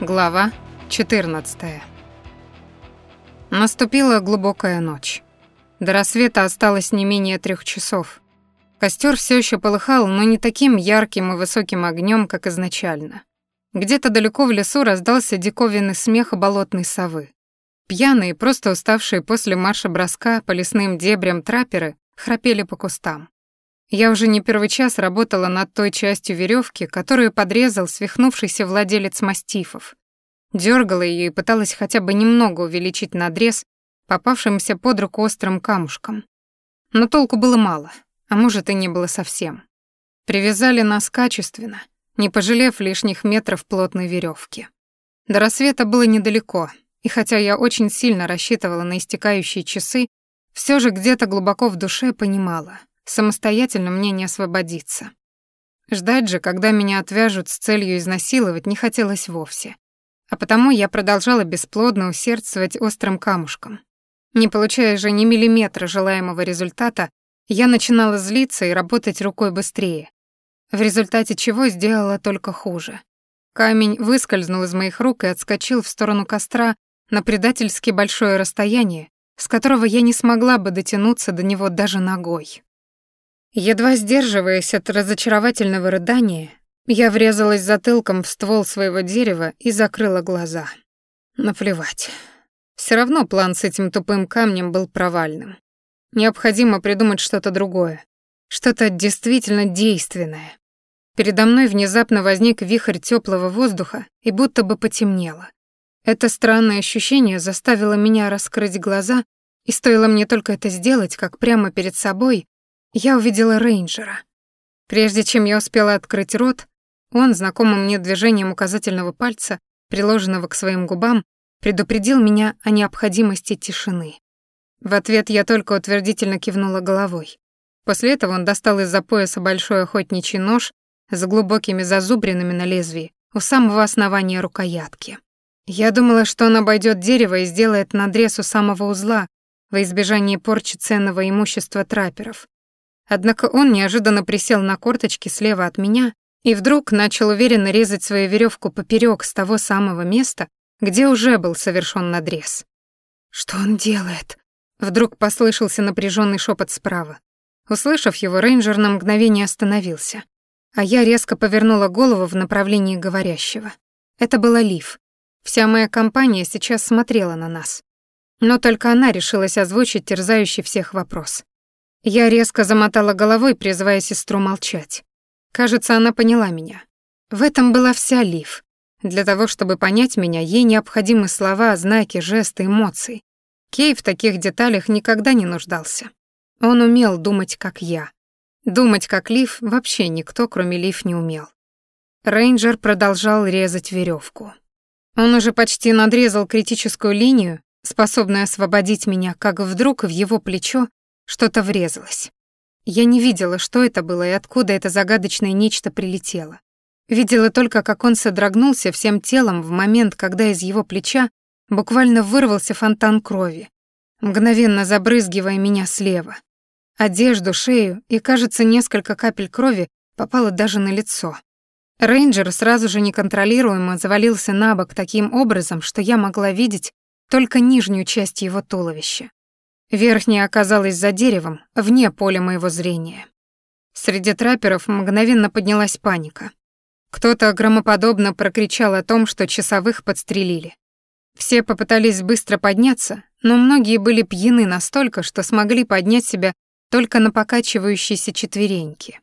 Глава 14. Наступила глубокая ночь. До рассвета осталось не менее трех часов. Костер все еще полыхал, но не таким ярким и высоким огнем, как изначально. Где-то далеко в лесу раздался диковинный смех болотной совы. Пьяные, просто уставшие после марша-броска по лесным дебрям трапперы храпели по кустам. Я уже не первый час работала над той частью веревки, которую подрезал свихнувшийся владелец мастифов. Дёргала ее и пыталась хотя бы немного увеличить надрез попавшимся под руку острым камушком. Но толку было мало, а может и не было совсем. Привязали нас качественно, не пожалев лишних метров плотной веревки. До рассвета было недалеко, и хотя я очень сильно рассчитывала на истекающие часы, все же где-то глубоко в душе понимала — Самостоятельно мне не освободиться. Ждать же, когда меня отвяжут с целью изнасиловать, не хотелось вовсе. А потому я продолжала бесплодно усердствовать острым камушком. Не получая же ни миллиметра желаемого результата, я начинала злиться и работать рукой быстрее. В результате чего сделала только хуже. Камень выскользнул из моих рук и отскочил в сторону костра на предательски большое расстояние, с которого я не смогла бы дотянуться до него даже ногой. Едва сдерживаясь от разочаровательного рыдания, я врезалась затылком в ствол своего дерева и закрыла глаза. Наплевать. Все равно план с этим тупым камнем был провальным. Необходимо придумать что-то другое, что-то действительно действенное. Передо мной внезапно возник вихрь теплого воздуха и будто бы потемнело. Это странное ощущение заставило меня раскрыть глаза, и стоило мне только это сделать, как прямо перед собой я увидела рейнджера. Прежде чем я успела открыть рот, он, знакомым мне движением указательного пальца, приложенного к своим губам, предупредил меня о необходимости тишины. В ответ я только утвердительно кивнула головой. После этого он достал из-за пояса большой охотничий нож с глубокими зазубринами на лезвии у самого основания рукоятки. Я думала, что он обойдет дерево и сделает надрез у самого узла во избежание порчи ценного имущества трапперов, Однако он неожиданно присел на корточки слева от меня и вдруг начал уверенно резать свою веревку поперек с того самого места, где уже был совершен надрез. «Что он делает?» Вдруг послышался напряженный шепот справа. Услышав его, рейнджер на мгновение остановился, а я резко повернула голову в направлении говорящего. Это была Лив. Вся моя компания сейчас смотрела на нас. Но только она решилась озвучить терзающий всех вопрос. Я резко замотала головой, призывая сестру молчать. Кажется, она поняла меня. В этом была вся Лив. Для того, чтобы понять меня, ей необходимы слова, знаки, жесты, эмоции. Кей в таких деталях никогда не нуждался. Он умел думать, как я. Думать, как Лив, вообще никто, кроме Лив, не умел. Рейнджер продолжал резать веревку. Он уже почти надрезал критическую линию, способную освободить меня, как вдруг в его плечо что-то врезалось. Я не видела, что это было и откуда это загадочное нечто прилетело. Видела только, как он содрогнулся всем телом в момент, когда из его плеча буквально вырвался фонтан крови, мгновенно забрызгивая меня слева. Одежду, шею и, кажется, несколько капель крови попало даже на лицо. Рейнджер сразу же неконтролируемо завалился на бок таким образом, что я могла видеть только нижнюю часть его туловища. Верхняя оказалась за деревом, вне поля моего зрения. Среди трапперов мгновенно поднялась паника. Кто-то громоподобно прокричал о том, что часовых подстрелили. Все попытались быстро подняться, но многие были пьяны настолько, что смогли поднять себя только на покачивающиеся четвереньки.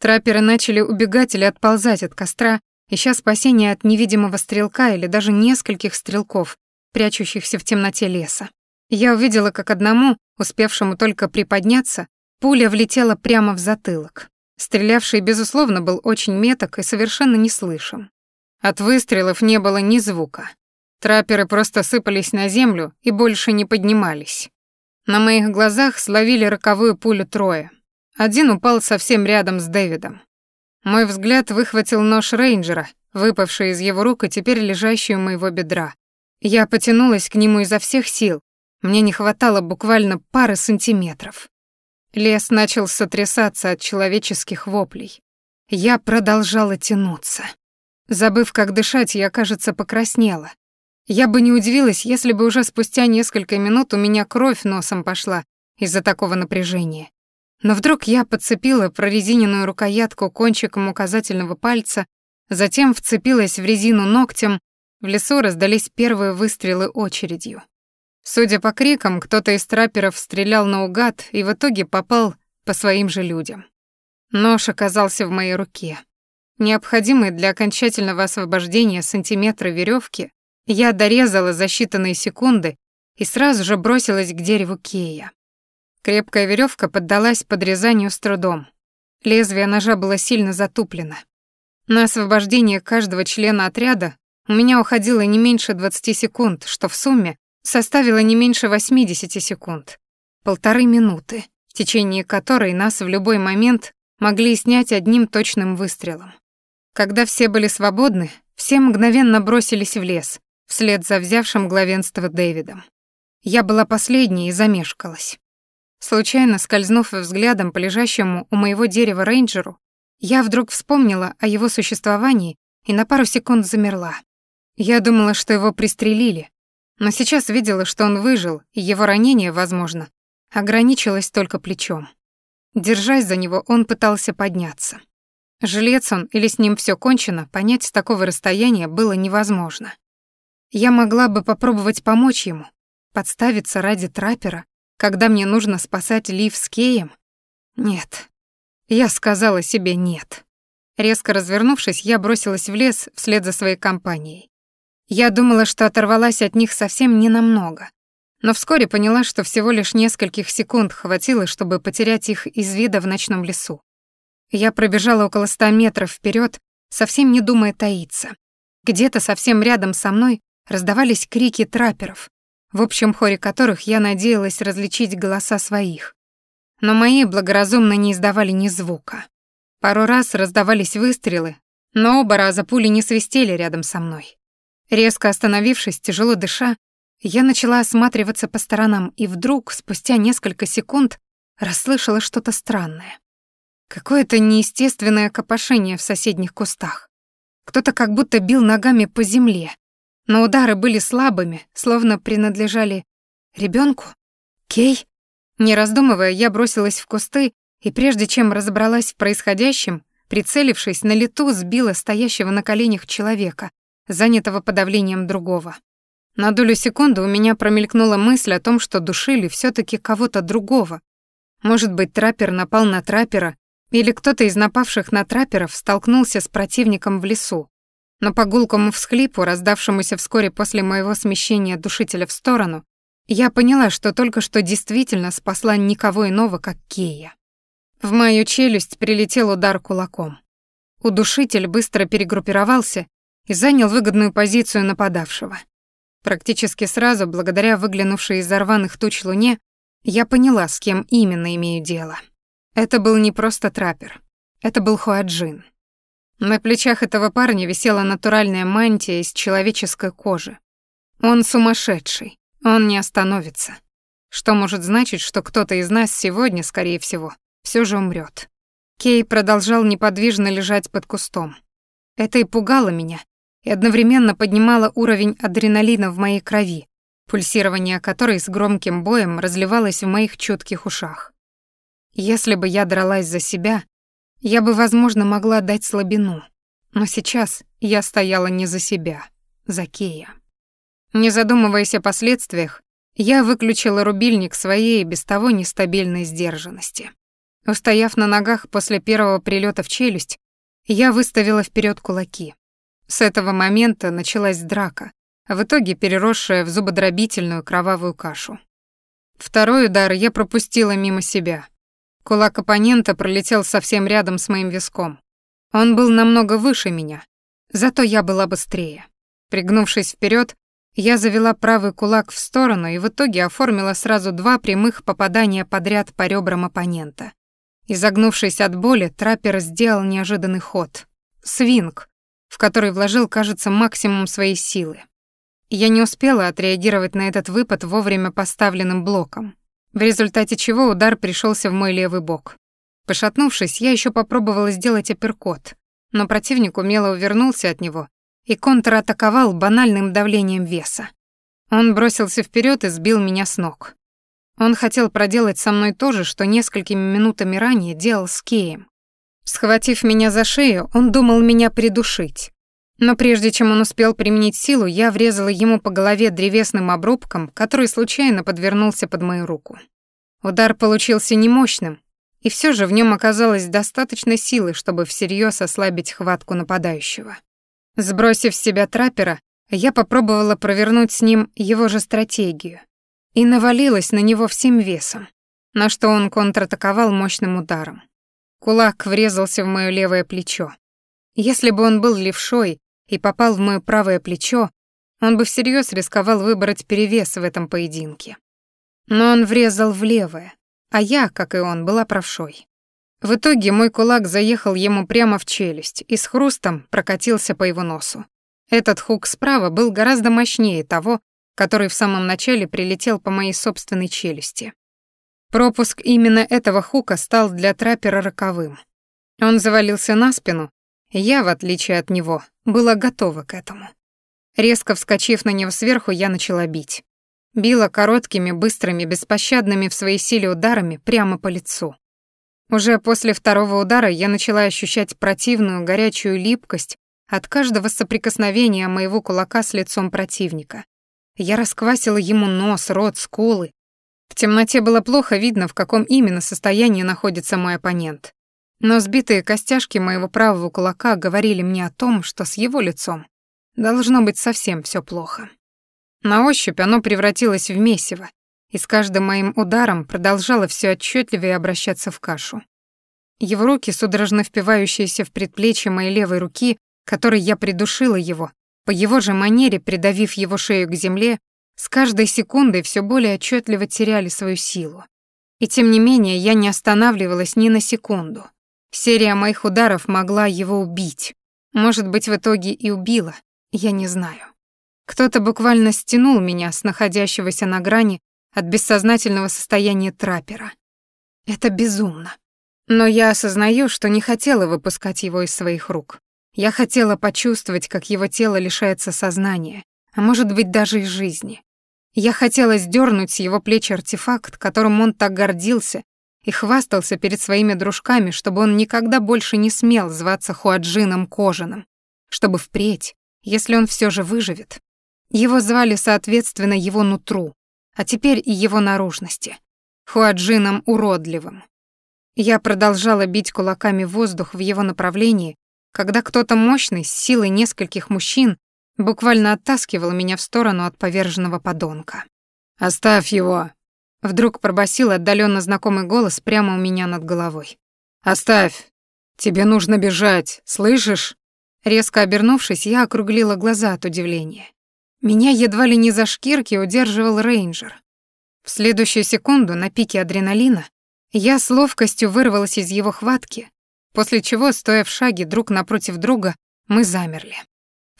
Трапперы начали убегать или отползать от костра, ища спасения от невидимого стрелка или даже нескольких стрелков, прячущихся в темноте леса. Я увидела, как одному, успевшему только приподняться, пуля влетела прямо в затылок. Стрелявший, безусловно, был очень меток и совершенно не слышим. От выстрелов не было ни звука. Трапперы просто сыпались на землю и больше не поднимались. На моих глазах словили роковую пулю трое. Один упал совсем рядом с Дэвидом. Мой взгляд выхватил нож рейнджера, выпавший из его рук и теперь лежащий у моего бедра. Я потянулась к нему изо всех сил, мне не хватало буквально пары сантиметров. Лес начал сотрясаться от человеческих воплей. Я продолжала тянуться. Забыв, как дышать, я, кажется, покраснела. Я бы не удивилась, если бы уже спустя несколько минут у меня кровь носом пошла из-за такого напряжения. Но вдруг я подцепила прорезиненную рукоятку кончиком указательного пальца, затем вцепилась в резину ногтем, в лесу раздались первые выстрелы очередью. Судя по крикам, кто-то из трапперов стрелял наугад и в итоге попал по своим же людям. Нож оказался в моей руке. Необходимый для окончательного освобождения сантиметра веревки, я дорезала за считанные секунды и сразу же бросилась к дереву Кея. Крепкая веревка поддалась подрезанию с трудом. Лезвие ножа было сильно затуплено. На освобождение каждого члена отряда у меня уходило не меньше 20 секунд, что в сумме составило не меньше 80 секунд. Полторы минуты, в течение которой нас в любой момент могли снять одним точным выстрелом. Когда все были свободны, все мгновенно бросились в лес, вслед за взявшим главенство Дэвидом. Я была последней и замешкалась. Случайно скользнув взглядом по лежащему у моего дерева рейнджеру, я вдруг вспомнила о его существовании и на пару секунд замерла. Я думала, что его пристрелили, но сейчас видела, что он выжил, и его ранение, возможно, ограничилось только плечом. Держась за него, он пытался подняться. Жилец он или с ним все кончено, понять с такого расстояния было невозможно. Я могла бы попробовать помочь ему, подставиться ради траппера, когда мне нужно спасать Лив с Кеем. Нет. Я сказала себе «нет». Резко развернувшись, я бросилась в лес вслед за своей компанией. Я думала, что оторвалась от них совсем ненамного, но вскоре поняла, что всего лишь нескольких секунд хватило, чтобы потерять их из вида в ночном лесу. Я пробежала около ста метров вперед, совсем не думая таиться. Где-то совсем рядом со мной раздавались крики трапперов, в общем хоре которых я надеялась различить голоса своих. Но мои благоразумно не издавали ни звука. Пару раз раздавались выстрелы, но оба раза пули не свистели рядом со мной. Резко остановившись, тяжело дыша, я начала осматриваться по сторонам и вдруг, спустя несколько секунд, расслышала что-то странное. Какое-то неестественное копошение в соседних кустах. Кто-то как будто бил ногами по земле, но удары были слабыми, словно принадлежали ребенку. Кей? Не раздумывая, я бросилась в кусты и прежде чем разобралась в происходящем, прицелившись на лету, сбила стоящего на коленях человека, занятого подавлением другого. На долю секунды у меня промелькнула мысль о том, что душили все таки кого-то другого. Может быть, траппер напал на траппера, или кто-то из напавших на трапперов столкнулся с противником в лесу. Но по гулкому всхлипу, раздавшемуся вскоре после моего смещения душителя в сторону, я поняла, что только что действительно спасла никого иного, как Кея. В мою челюсть прилетел удар кулаком. Удушитель быстро перегруппировался и занял выгодную позицию нападавшего. Практически сразу, благодаря выглянувшей из рваных туч луне, я поняла, с кем именно имею дело. Это был не просто траппер. Это был Хуаджин. На плечах этого парня висела натуральная мантия из человеческой кожи. Он сумасшедший. Он не остановится. Что может значить, что кто-то из нас сегодня, скорее всего, все же умрет. Кей продолжал неподвижно лежать под кустом. Это и пугало меня, и одновременно поднимала уровень адреналина в моей крови, пульсирование которой с громким боем разливалось в моих чутких ушах. Если бы я дралась за себя, я бы, возможно, могла дать слабину. Но сейчас я стояла не за себя, за Кея. Не задумываясь о последствиях, я выключила рубильник своей без того нестабильной сдержанности. Устояв на ногах после первого прилета в челюсть, я выставила вперед кулаки. С этого момента началась драка, в итоге переросшая в зубодробительную кровавую кашу. Второй удар я пропустила мимо себя. Кулак оппонента пролетел совсем рядом с моим виском. Он был намного выше меня, зато я была быстрее. Пригнувшись вперед, я завела правый кулак в сторону и в итоге оформила сразу два прямых попадания подряд по ребрам оппонента. Изогнувшись от боли, траппер сделал неожиданный ход. Свинг, в который вложил, кажется, максимум своей силы. Я не успела отреагировать на этот выпад вовремя поставленным блоком, в результате чего удар пришелся в мой левый бок. Пошатнувшись, я еще попробовала сделать апперкот, но противник умело увернулся от него и контратаковал банальным давлением веса. Он бросился вперед и сбил меня с ног. Он хотел проделать со мной то же, что несколькими минутами ранее делал с Кеем. Схватив меня за шею, он думал меня придушить. Но прежде чем он успел применить силу, я врезала ему по голове древесным обрубком, который случайно подвернулся под мою руку. Удар получился немощным, и все же в нем оказалось достаточно силы, чтобы всерьез ослабить хватку нападающего. Сбросив с себя траппера, я попробовала провернуть с ним его же стратегию и навалилась на него всем весом, на что он контратаковал мощным ударом. Кулак врезался в моё левое плечо. Если бы он был левшой и попал в моё правое плечо, он бы всерьез рисковал выбрать перевес в этом поединке. Но он врезал в левое, а я, как и он, была правшой. В итоге мой кулак заехал ему прямо в челюсть и с хрустом прокатился по его носу. Этот хук справа был гораздо мощнее того, который в самом начале прилетел по моей собственной челюсти. Пропуск именно этого хука стал для траппера роковым. Он завалился на спину, я, в отличие от него, была готова к этому. Резко вскочив на него сверху, я начала бить. Била короткими, быстрыми, беспощадными в своей силе ударами прямо по лицу. Уже после второго удара я начала ощущать противную горячую липкость от каждого соприкосновения моего кулака с лицом противника. Я расквасила ему нос, рот, скулы. В темноте было плохо видно, в каком именно состоянии находится мой оппонент. Но сбитые костяшки моего правого кулака говорили мне о том, что с его лицом должно быть совсем все плохо. На ощупь оно превратилось в месиво, и с каждым моим ударом продолжало все отчетливее обращаться в кашу. Его руки, судорожно впивающиеся в предплечье моей левой руки, которой я придушила его, по его же манере придавив его шею к земле, с каждой секундой все более отчетливо теряли свою силу. И тем не менее я не останавливалась ни на секунду. Серия моих ударов могла его убить. Может быть, в итоге и убила, я не знаю. Кто-то буквально стянул меня с находящегося на грани от бессознательного состояния траппера. Это безумно. Но я осознаю, что не хотела выпускать его из своих рук. Я хотела почувствовать, как его тело лишается сознания, а может быть даже и жизни. Я хотела сдернуть с его плеч артефакт, которым он так гордился и хвастался перед своими дружками, чтобы он никогда больше не смел зваться Хуаджином Кожаным, чтобы впредь, если он все же выживет, его звали соответственно его нутру, а теперь и его наружности. Хуаджином уродливым. Я продолжала бить кулаками воздух в его направлении, когда кто-то мощный, с силой нескольких мужчин, буквально оттаскивал меня в сторону от поверженного подонка. «Оставь его!» Вдруг пробасил отдаленно знакомый голос прямо у меня над головой. «Оставь! Тебе нужно бежать, слышишь?» Резко обернувшись, я округлила глаза от удивления. Меня едва ли не за шкирки удерживал рейнджер. В следующую секунду на пике адреналина я с ловкостью вырвалась из его хватки, после чего, стоя в шаге друг напротив друга, мы замерли.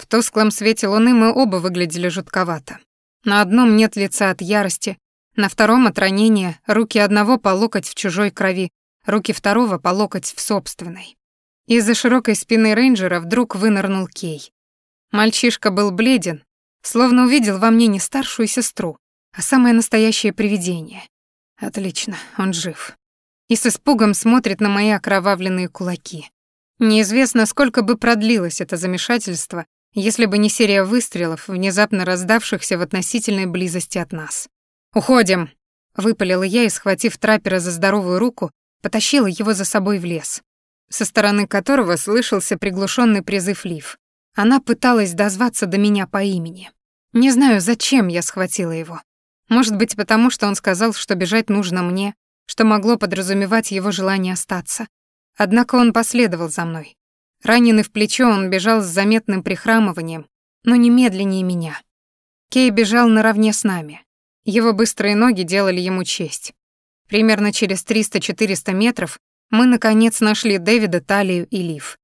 В тусклом свете луны мы оба выглядели жутковато. На одном нет лица от ярости, на втором от ранения, руки одного по локоть в чужой крови, руки второго по локоть в собственной. Из-за широкой спины рейнджера вдруг вынырнул Кей. Мальчишка был бледен, Словно увидел во мне не старшую сестру, а самое настоящее привидение. Отлично, он жив. И с испугом смотрит на мои окровавленные кулаки. Неизвестно, сколько бы продлилось это замешательство, если бы не серия выстрелов, внезапно раздавшихся в относительной близости от нас. «Уходим!» — выпалила я и, схватив траппера за здоровую руку, потащила его за собой в лес, со стороны которого слышался приглушенный призыв Лив. Она пыталась дозваться до меня по имени. Не знаю, зачем я схватила его. Может быть, потому что он сказал, что бежать нужно мне, что могло подразумевать его желание остаться. Однако он последовал за мной. Раненый в плечо, он бежал с заметным прихрамыванием, но не медленнее меня. Кей бежал наравне с нами. Его быстрые ноги делали ему честь. Примерно через 300-400 метров мы, наконец, нашли Дэвида, Талию и Лив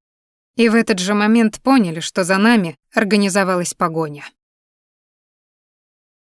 и в этот же момент поняли, что за нами организовалась погоня.